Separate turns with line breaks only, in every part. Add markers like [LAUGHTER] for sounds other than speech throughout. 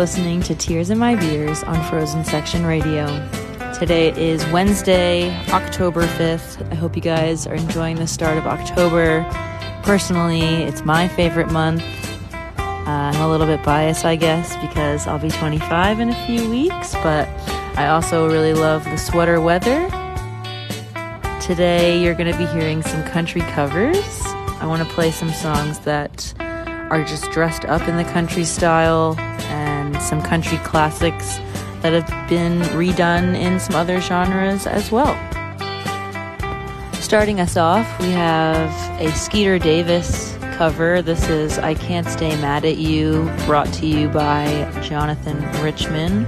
Listening to Tears in My Beers on Frozen Section Radio. Today is Wednesday, October 5th. I hope you guys are enjoying the start of October. Personally, it's my favorite month. Uh, I'm a little bit biased, I guess, because I'll be 25 in a few weeks, but I also really love the sweater weather. Today, you're going to be hearing some country covers. I want to play some songs that are just dressed up in the country style some country classics that have been redone in some other genres as well. Starting us off, we have a Skeeter Davis cover. This is I Can't Stay Mad at You, brought to you by Jonathan Richman.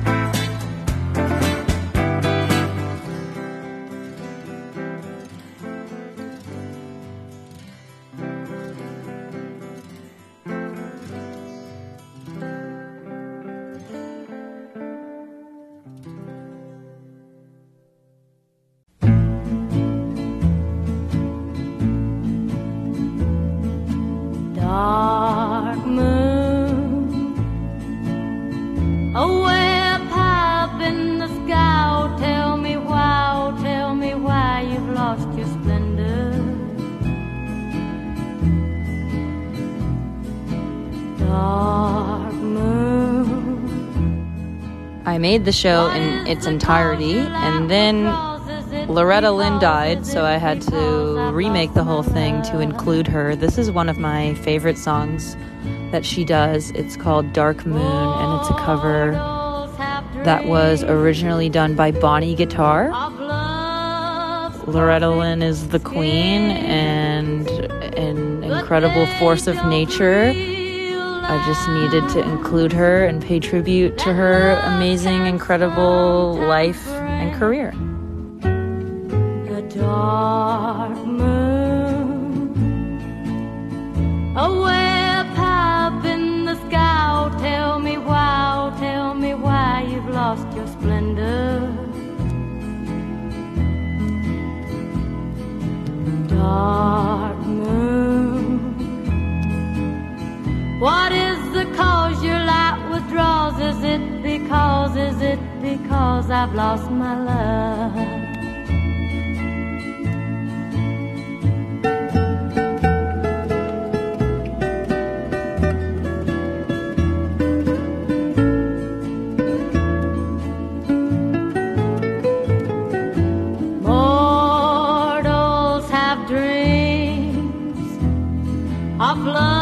Made the show in its entirety, and then Loretta Lynn died, so I had to remake the whole thing to include her. This is one of my favorite songs that she does. It's called Dark Moon, and it's a cover that was originally done by Bonnie Guitar. Loretta Lynn is the queen and an incredible force of nature. I just needed to include her and pay tribute to her amazing, incredible life and career.
A dark moon, away up in the sky. tell me why, tell me why you've lost your splendor. Dark because, is it because I've lost my love?
Mortals have dreams of love?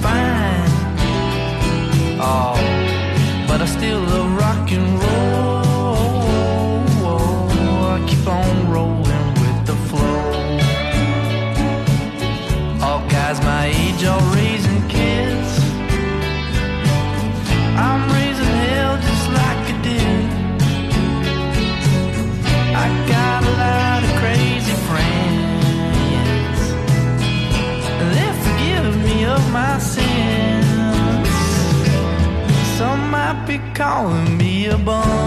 fine. Be calling me a bum.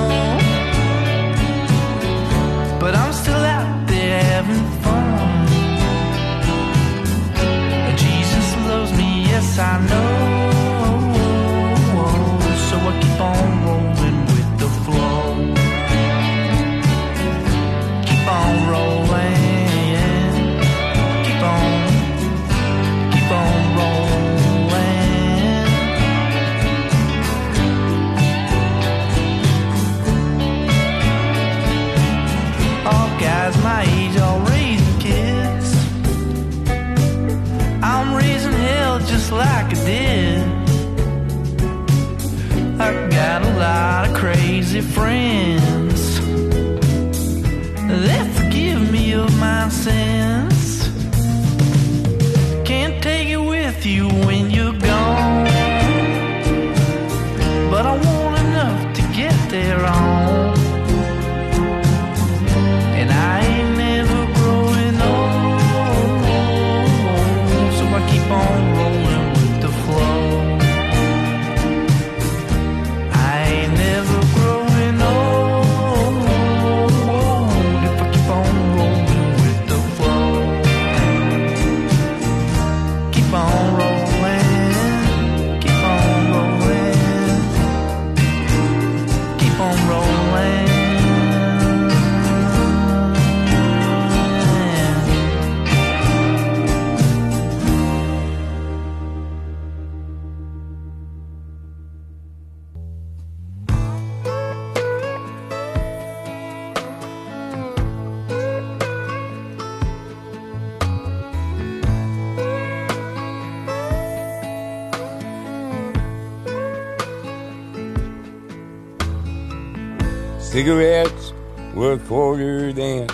Cigarettes were a quarter then.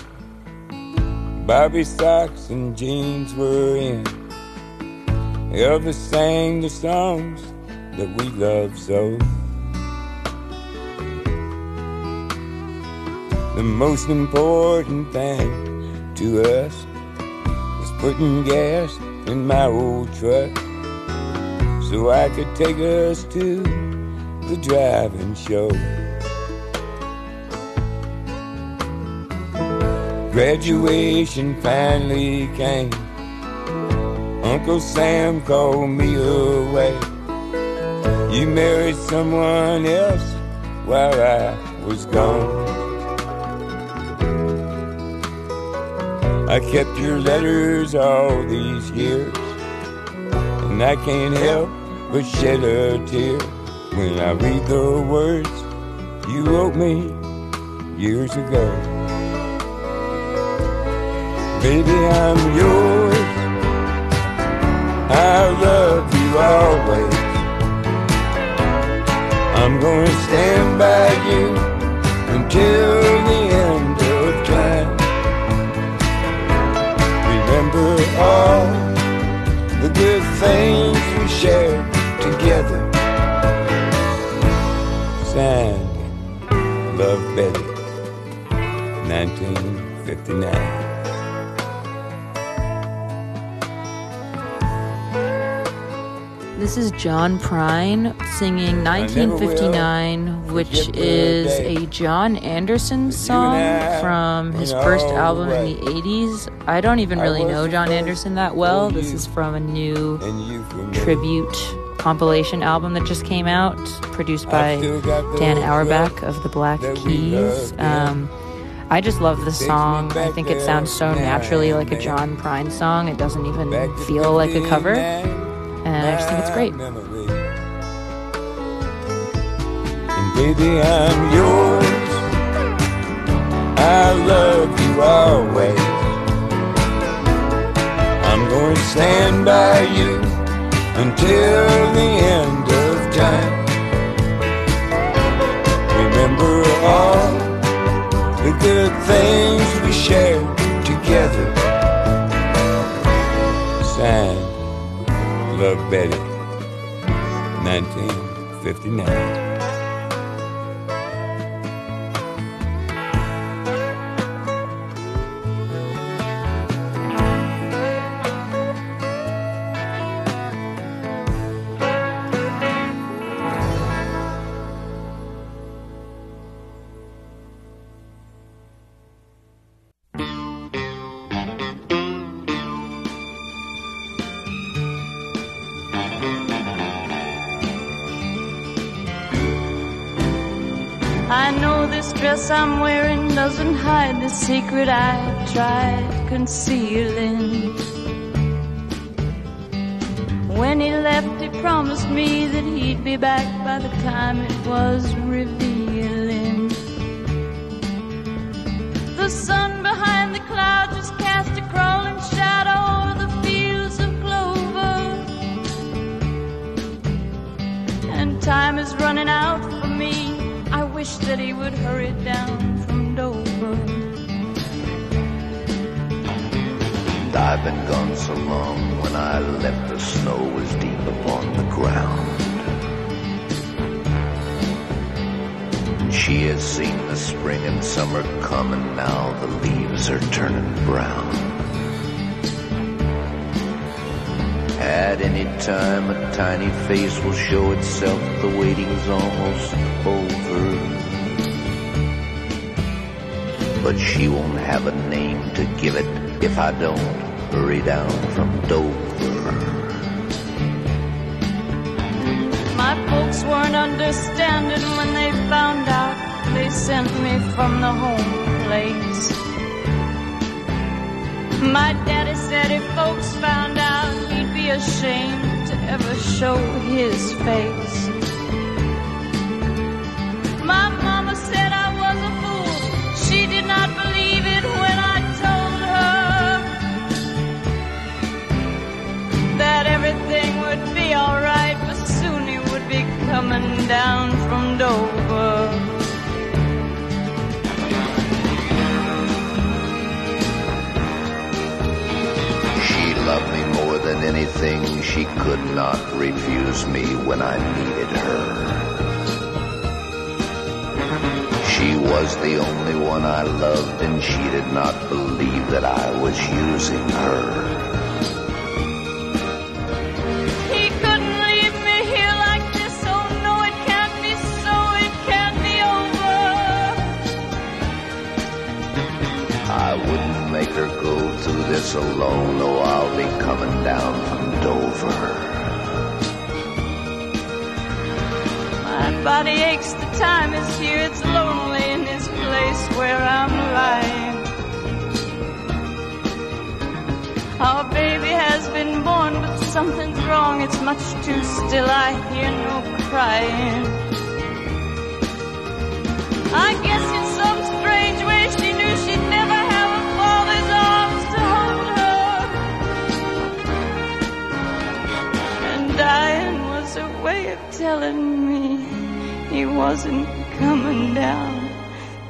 Barbie socks and jeans were in. Elvis sang the songs that we loved so. The most important thing to us was putting gas in my old truck so I could take us to the driving show. Graduation finally came. Uncle Sam called me away. You married someone else while I was gone. I kept your letters all these years, and I can't help but shed a tear when I read the words you wrote me years ago. Baby, I'm yours. I'll love you always. I'm gonna stand by you until the end of time. Remember all the good things we shared together. Signed, Love Betty, 1959.
This is John Prine singing 1959, which is a John Anderson song from his first album in the 80s. I don't even really know John Anderson that well. This is from a new
And you for me.
tribute compilation album that just came out, produced by
I still got the
Dan Auerbach of the Black Keys. Um, I just love
this
song. I think it sounds so naturally like a. John Prine song. It doesn't even feel like a cover.
59,
And I just think it's great.
memory. And baby, I'm yours. I love you always. I'm going to stand by you until the end of time. Remember all the good things we shared together. Signed, Love Betty, 1959.
Secret I've tried concealing. When he left, he promised me that he'd be back by the time it was revealing. The sun behind the clouds just cast a crawling shadow over the fields of clover. And time is running out for me I wish that he would hurry down
I've been gone so long when I left the snow was deep upon the ground. And she has seen the spring and summer come and now the leaves are turning brown. At any time a tiny face will show itself, the waiting's almost over. But she won't have a name to give it if I don't hurry down from Dover.
My folks weren't understanding when they found out they sent me from the home place. My daddy said if folks found out, he'd be ashamed to ever show his face. Coming down from Dover.
She loved me more than anything. She could not refuse me when I needed her. She was the only one I loved, and she did not believe that I was using her. Alone. Oh, I'll be coming down from Dover.
My body aches. The time is here. It's lonely in this place where I'm lying. Our baby has been born, but something's wrong. It's much too still. I hear no crying. I guess in telling me he wasn't coming down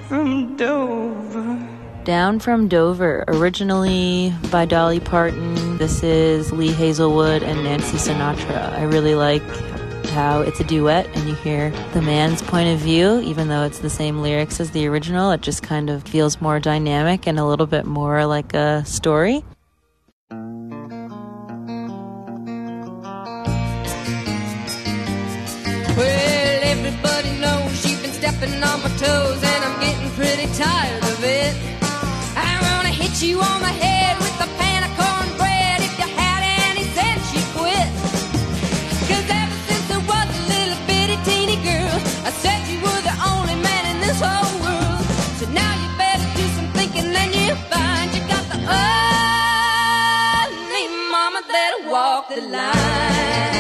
from Dover.
Down from Dover, originally by Dolly Parton. This is Lee Hazlewood and Nancy Sinatra. I really like how it's a duet and you hear the man's point of view, even though it's the same lyrics as the original. It just kind of feels more dynamic and a little bit more like a story.
Stepping on my toes, and I'm getting pretty tired of it. I wanna hit you on the head with a pan of cornbread. If you had any sense, you quit. Cause ever since I was a little bitty teeny girl, I said you were the only man in this whole world. So now you better do some thinking, then you find you got the only mama that'll walk the line.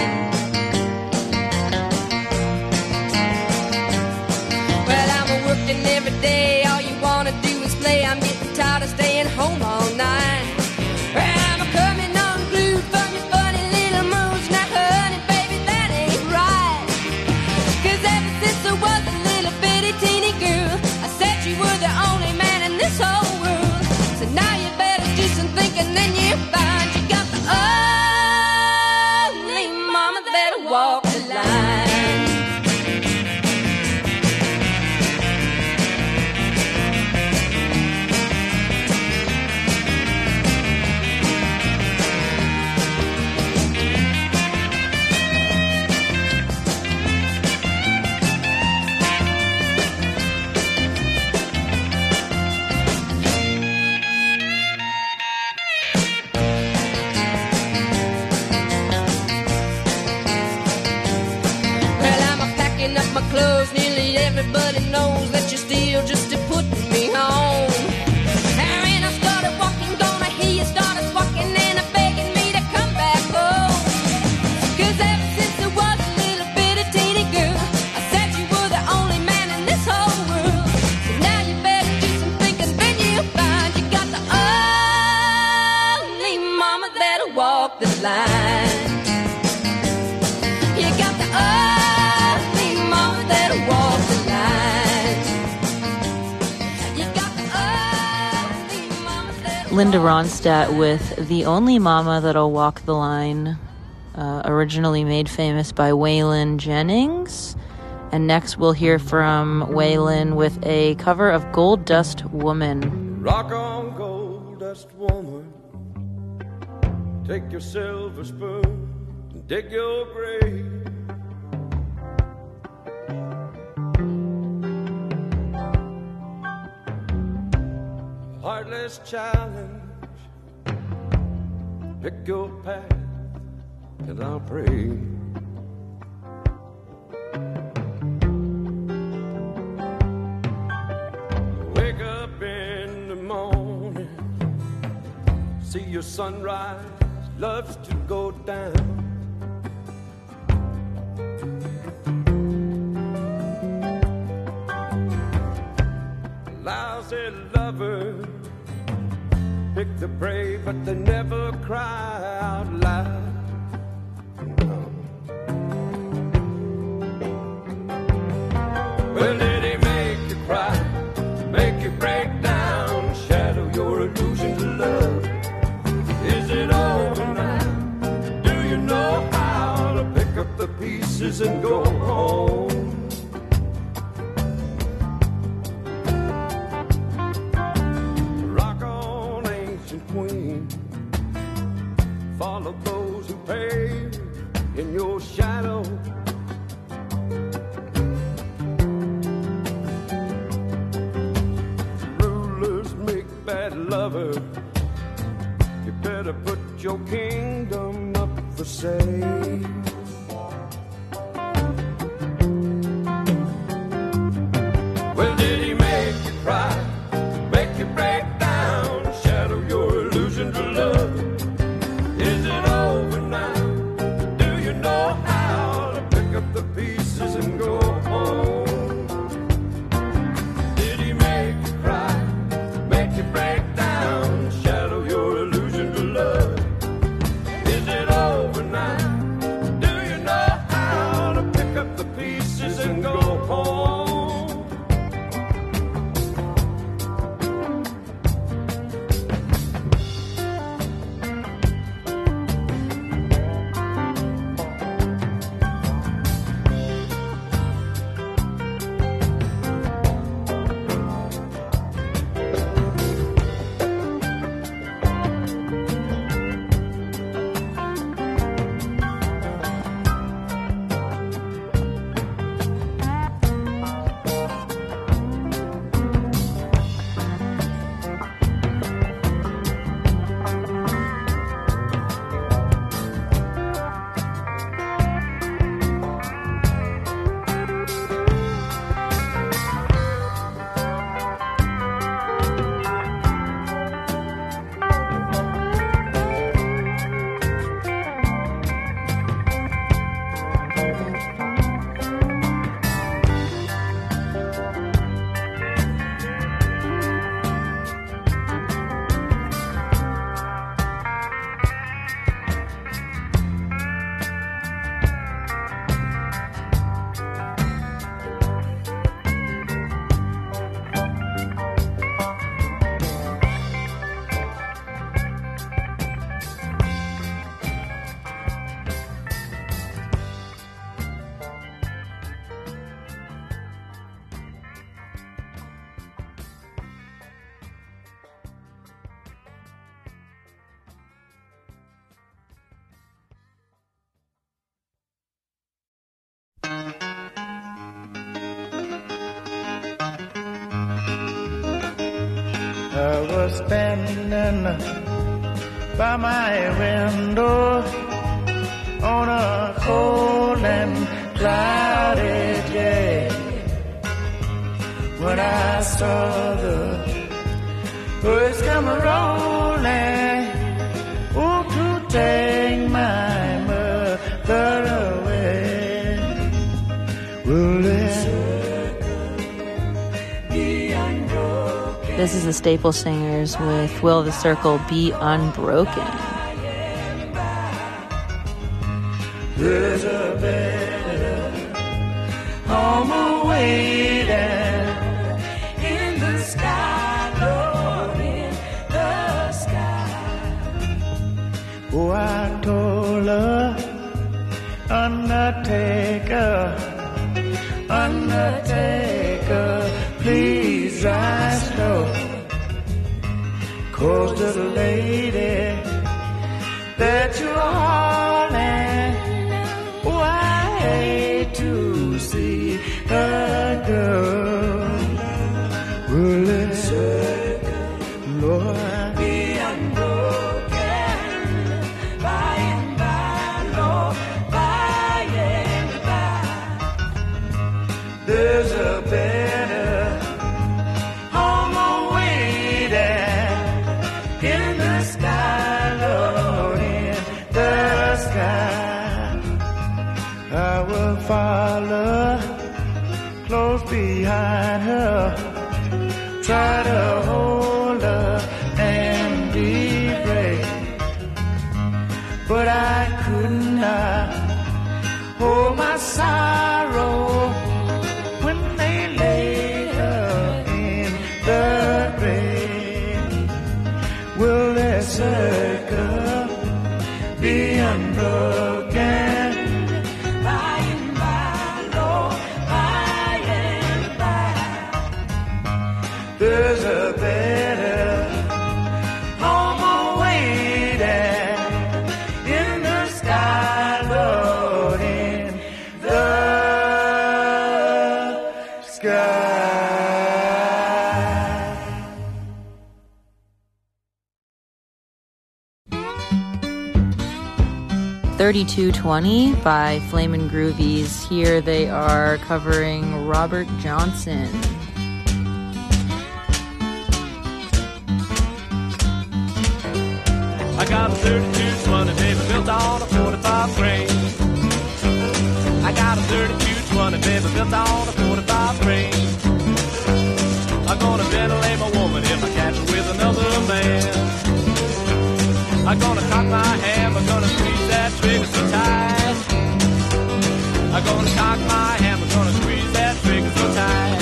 Thinking, then
Linda Ronstadt with The Only Mama That'll Walk the Line, uh, originally made famous by Waylon Jennings. And next we'll hear from Waylon with a cover of Gold Dust Woman.
Rock on, gold dust woman. Take your silver spoon and dig your grave. Heartless challenge. Pick your path, and I'll pray. Wake up in the morning, see your sunrise, loves to go down. The brave, but they never cry out loud. Well, did he make you cry? Make you break down? Shadow your illusion to love? Is it over now? Do you know how to pick up the pieces and go your kingdom up for sale.
Standing by my window on a cold and cloudy day. When I saw the birds come rolling, oh, to
This is the Staple Singers with Will the Circle Be Unbroken.
There's a better in the sky, Lord, in the sky. Oh, I told her, Undertaker, Undertaker, please rise slow. Cause the lady that you're hauling, oh, I hate to see her go. Be
3220 by Flamin' Groovies. Here they are covering Robert Johnson.
I got a 3220, baby, built on a 45 frame. I got a 3220, baby, built on a 45 frame. I'm gonna ventilate my woman if I catch her with another man. I'm gonna cock my ham, tight. I'm gonna cock my ham, I'm gonna squeeze that trigger so tight.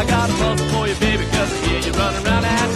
I got a muzzle for you, baby, cause I hear you running around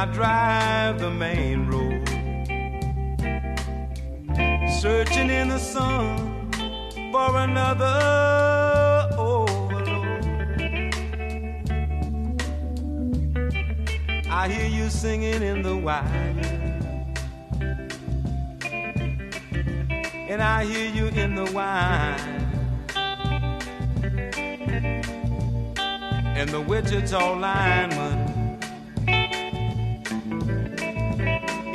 I
drive the main road. Searching in the sun for another overload. I hear you singing in the wire. And I hear you in the wine. and the Wichita lineman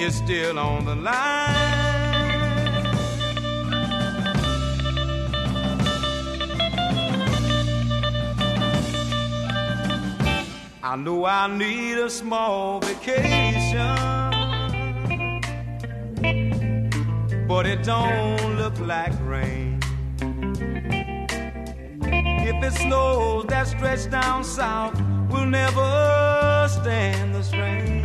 is still on the line.
I know I need a small vacation, but it don't look like rain. If it snows, that stretch down south will never stand the strain.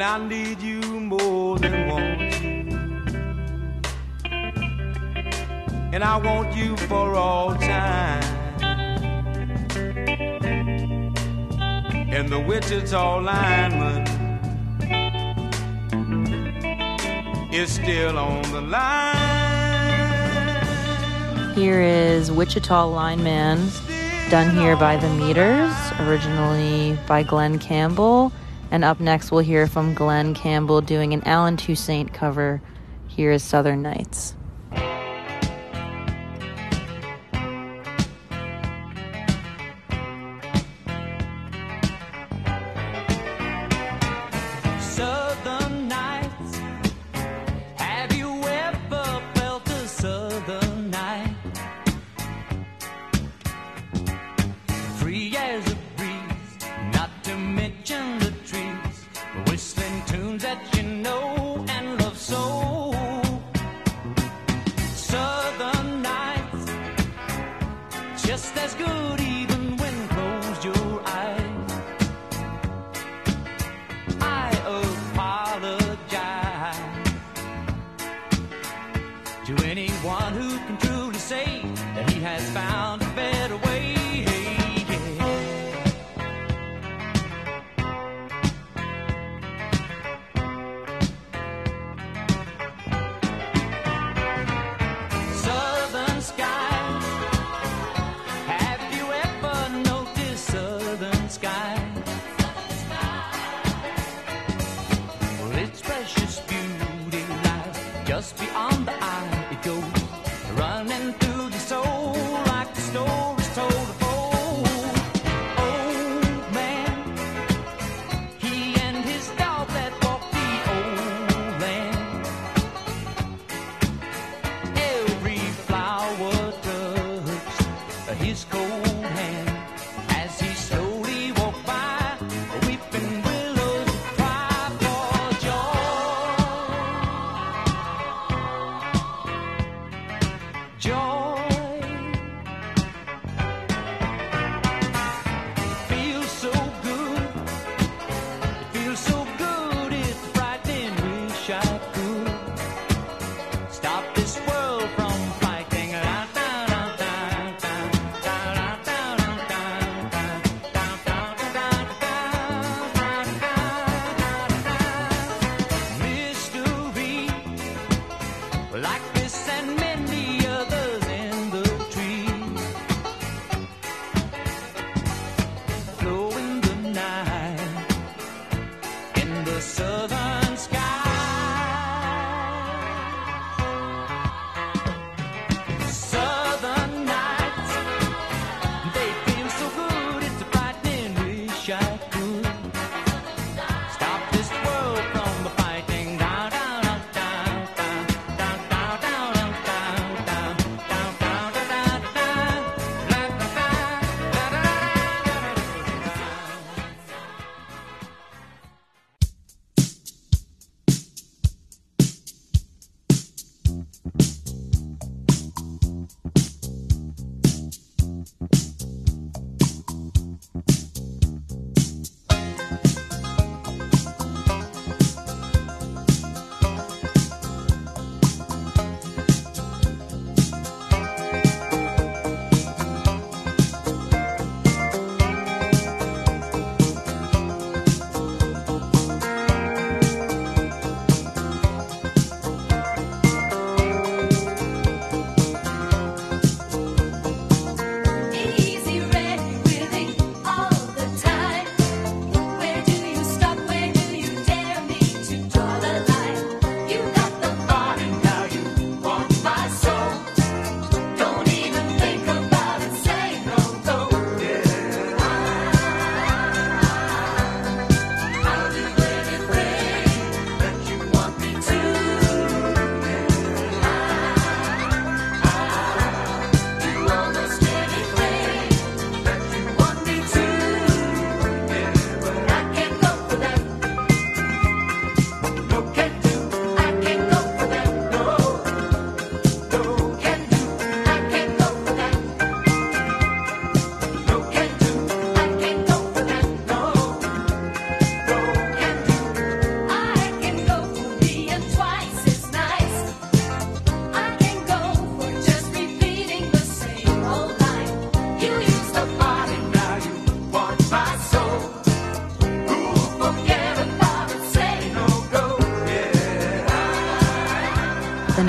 And I need you more than want you. And I want you for all time. And the Wichita lineman is still on the line.
Here is Wichita Lineman, done here by the Meters, originally by Glen Campbell. And up next, we'll hear from Glen Campbell doing an Allen Toussaint cover. Here is Southern Nights.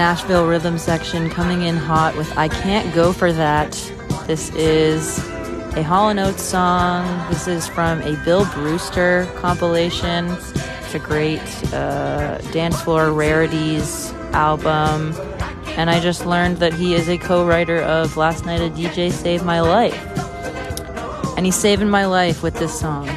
Nashville rhythm section coming in hot with I Can't Go For That. This is a Hall & Oates song. This is from a Bill Brewster compilation. It's a great uh, dance floor rarities album. And I just learned that he is a co-writer of Last Night a DJ Saved My Life. And he's saving my life with this song.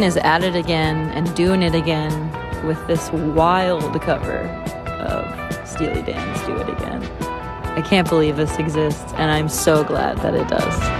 Is at it again and
doing it again with this wild cover of Steely Dan's Do It Again. I can't believe this exists, and I'm so glad that it does.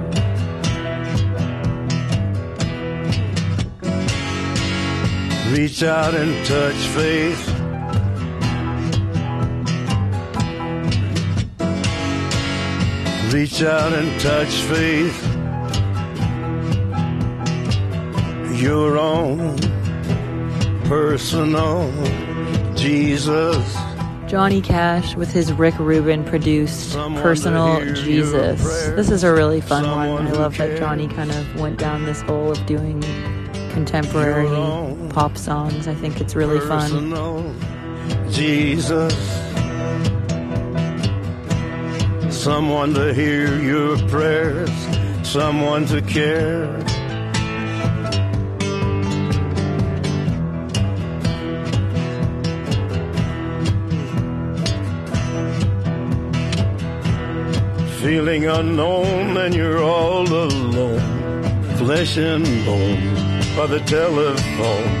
Reach out and touch faith. Reach out and touch faith. Your own personal Jesus.
Johnny Cash with his Rick Rubin produced
Someone
Personal
to hear your
Jesus. This is a really fun
someone
one. I love that. Johnny kind of went down this hole of doing contemporary pop songs. I think it's really fun.
Jesus. Someone to hear your prayers, someone to care. Feeling unknown and you're all alone, flesh and bone by the telephone.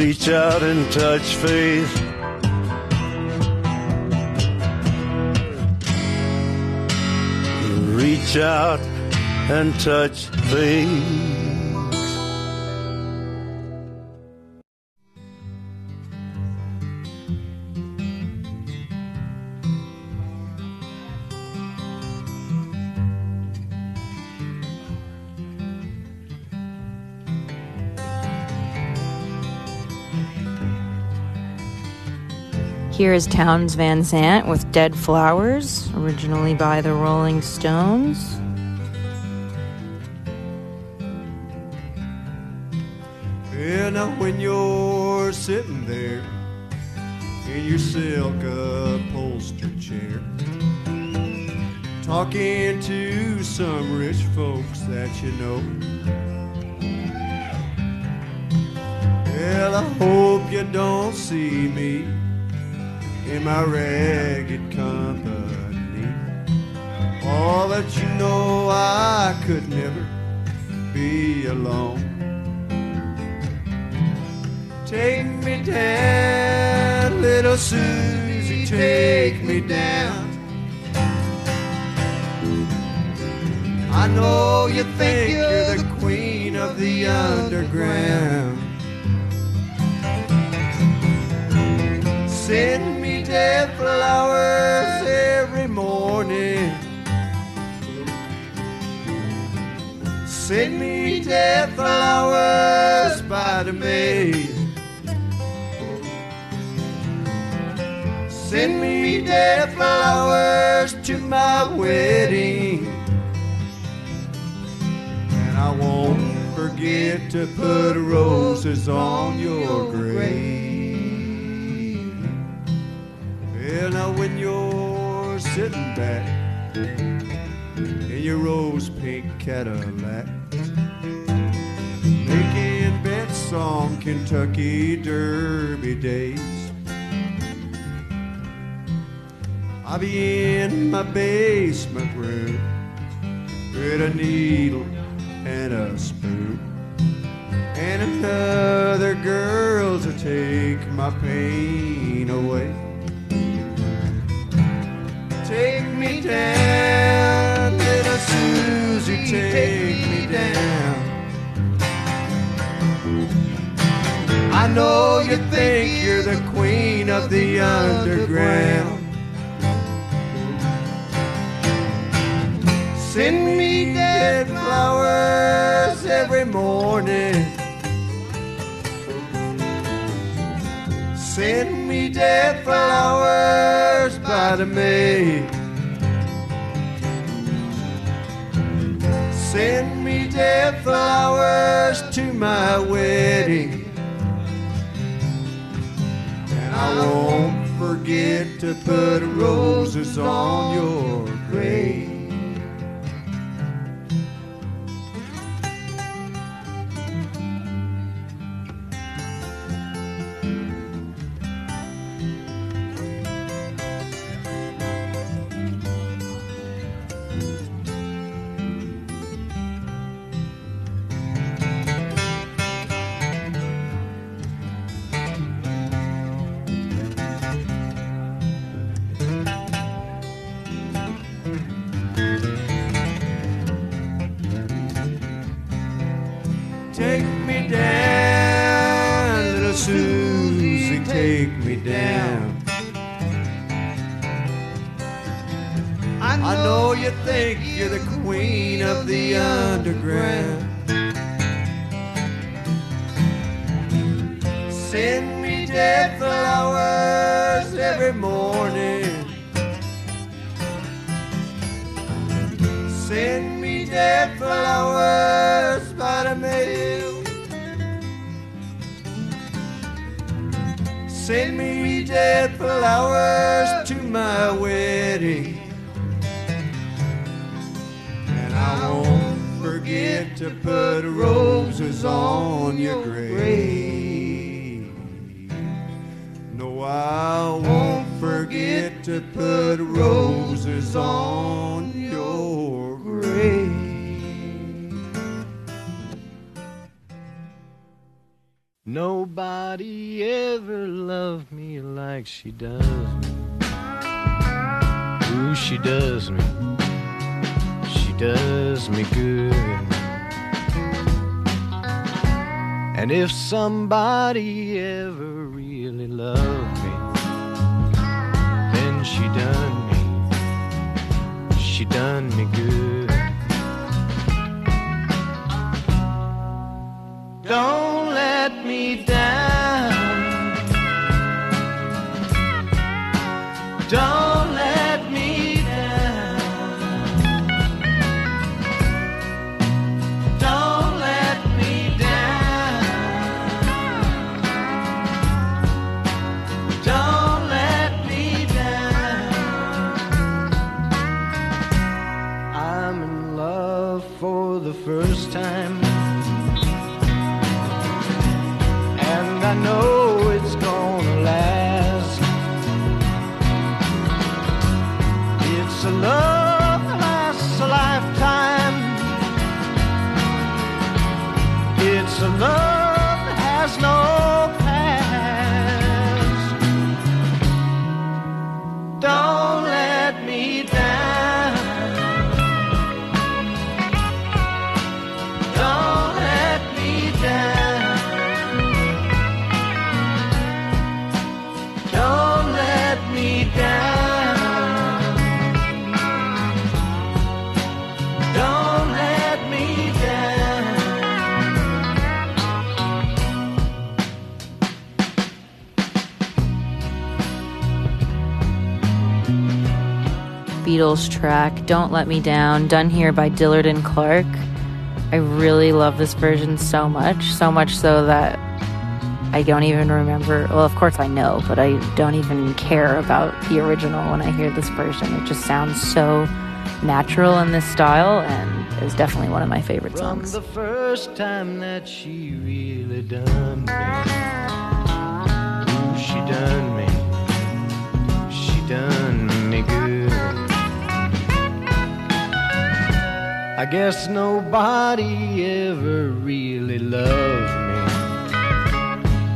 Reach out and touch faith. Reach out and touch faith.
Here is Townes Van Zandt with Dead Flowers, originally by the Rolling Stones.
Yeah, now when you're sitting there in your silk upholstered chair, talking to some rich folks that you know. Well, I hope you don't see me in my ragged company. All that you know, I could never be alone. Take me down, little Susie, take me down. I know you think you're the queen of the underground. Send dead flowers every morning. Send me dead flowers by the mail. Send me dead flowers to my wedding. And I won't forget to put roses on your grave. Sitting back in your rose pink Cadillac, making bets on Kentucky Derby days. I'll be in my basement room get a needle and a spoon. And another girl to take my pain little Susie, take me down. I know you think you're the queen of the underground. Send me dead flowers every morning. Send me dead flowers by the May. Send me dead flowers to my wedding. And I won't forget to put roses on your grave. Susie, take me down. I know you think you're the queen of the underground. Send me dead flowers every morning. Send me dead flowers Send me dead flowers to my wedding. And I won't forget to put roses on your grave. No, I won't forget to put roses on
Nobody ever loved me like she does me. Ooh, she does me. She does me good. And if somebody ever really loved me, then she done me. She done me good. Don't let me down. Don't let me down. Don't let me down. Don't let me down. I'm in love for the first time.
Beatles track, Don't Let Me Down, done here by Dillard and Clark. I really love this version so much, so much so that I don't even remember. Well, of course I know, but I don't even care about the original when I hear this version. It just sounds so natural in this style and is definitely one of my favorite
From
songs.
the first time that she really done me. Ooh, she done me. She done me good. I guess nobody ever really loved me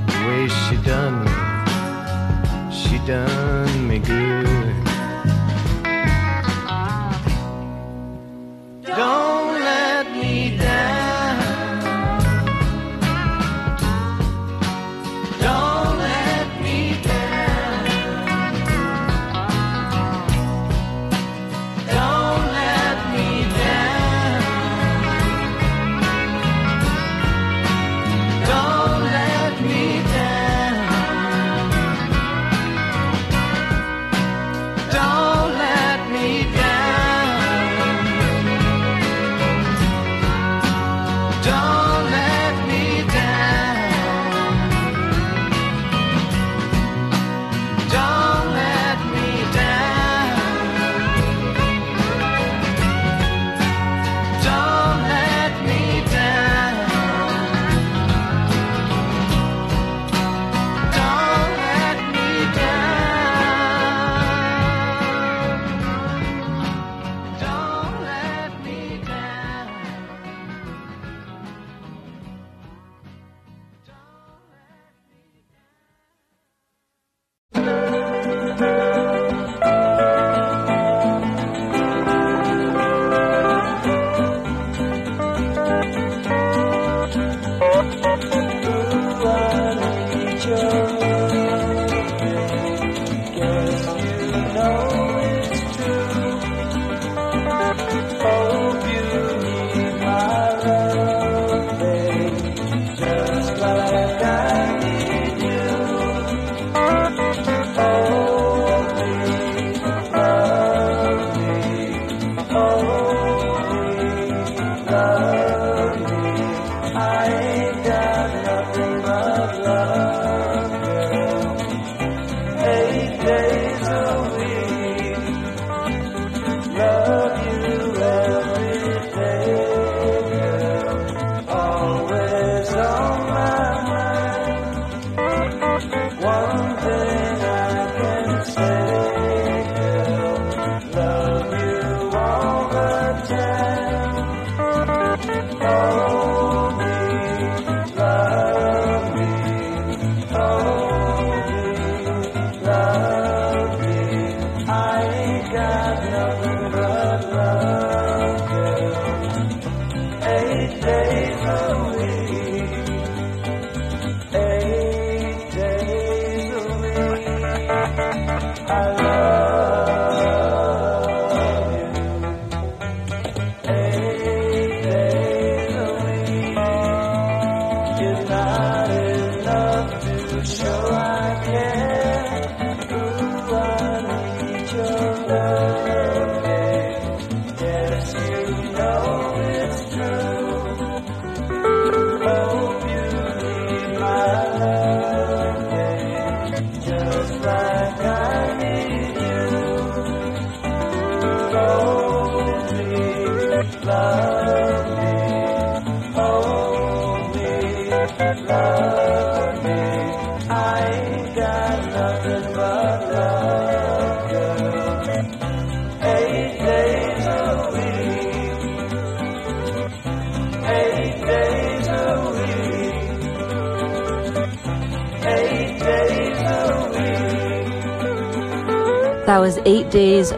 the way she done me. She done me good.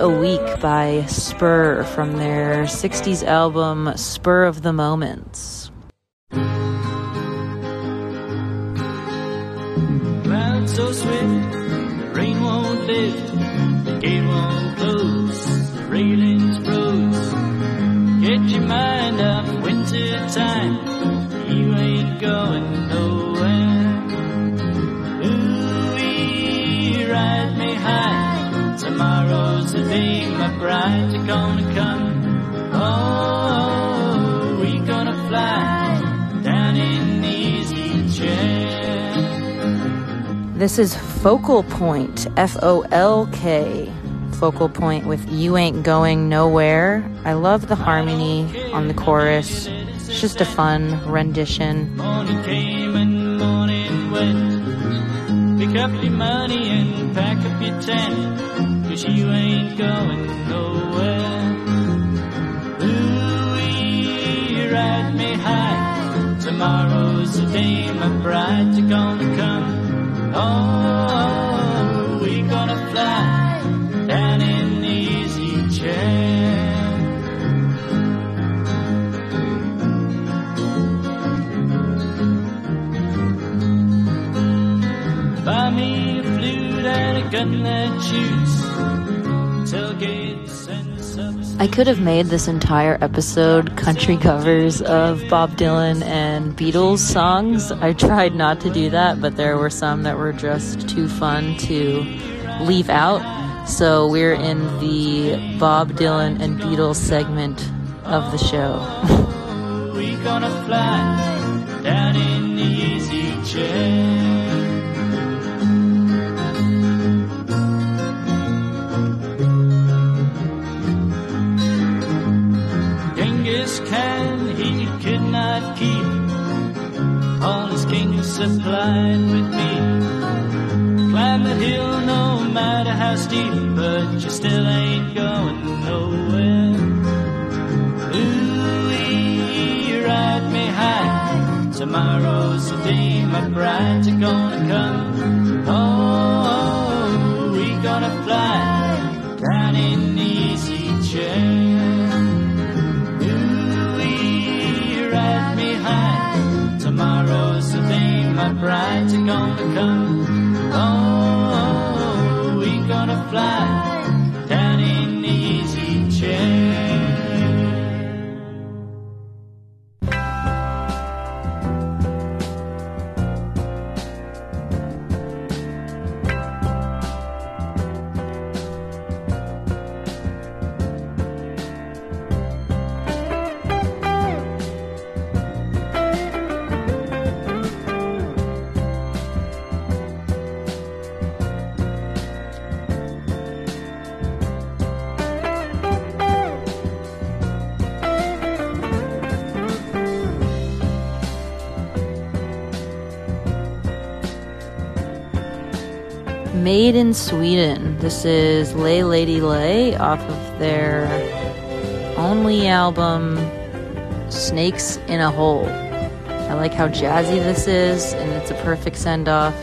A Week by Spur from their 60s album Spur of the Moments.
Clouds so swift, the rain won't lift, the gate won't close, the railings froze. Get your mind up, winter time, you ain't going my bride's gonna come. Oh, we gonna fly down in the easy chair.
This is Folkal Point, F O L K. Folkal Point with You Ain't Going Nowhere. I love the harmony on the chorus. It's just a fun rendition.
Morning came and morning went. Pick up your money and pack up your tent. Cause you ain't going nowhere. Ooh, you ride me high. Tomorrow's the day my bride's gonna come. Oh, we gonna fly down in the easy chair. Buy me a flute and a gun that shoots.
I could have made this entire episode country covers of Bob Dylan and Beatles songs. I tried not to do that, but there were some that were just too fun to leave out. So we're in the Bob Dylan and Beatles segment of the show. [LAUGHS]
We gonna fly down in the easy chair. Supplied with meat. Climb the hill no matter how steep, but you still
Made in Sweden. This is Lay Lady Lay off of their only album, Snakes in a Hole. I like how jazzy this is, and it's a perfect send off.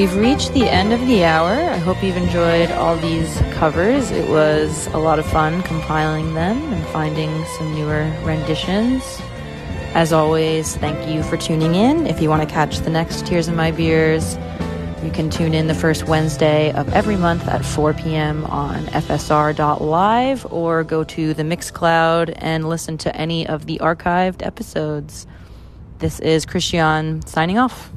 We've reached the end of the hour. I hope you've enjoyed all these covers. It was a lot of fun compiling them and finding some newer renditions. As always, thank you for tuning in. If you want to catch the next Tears in My Beers, you can tune in the first Wednesday of every month at 4 p.m. on fsr.live or go to the Mixcloud and listen to any of the archived episodes. This is Christian signing off.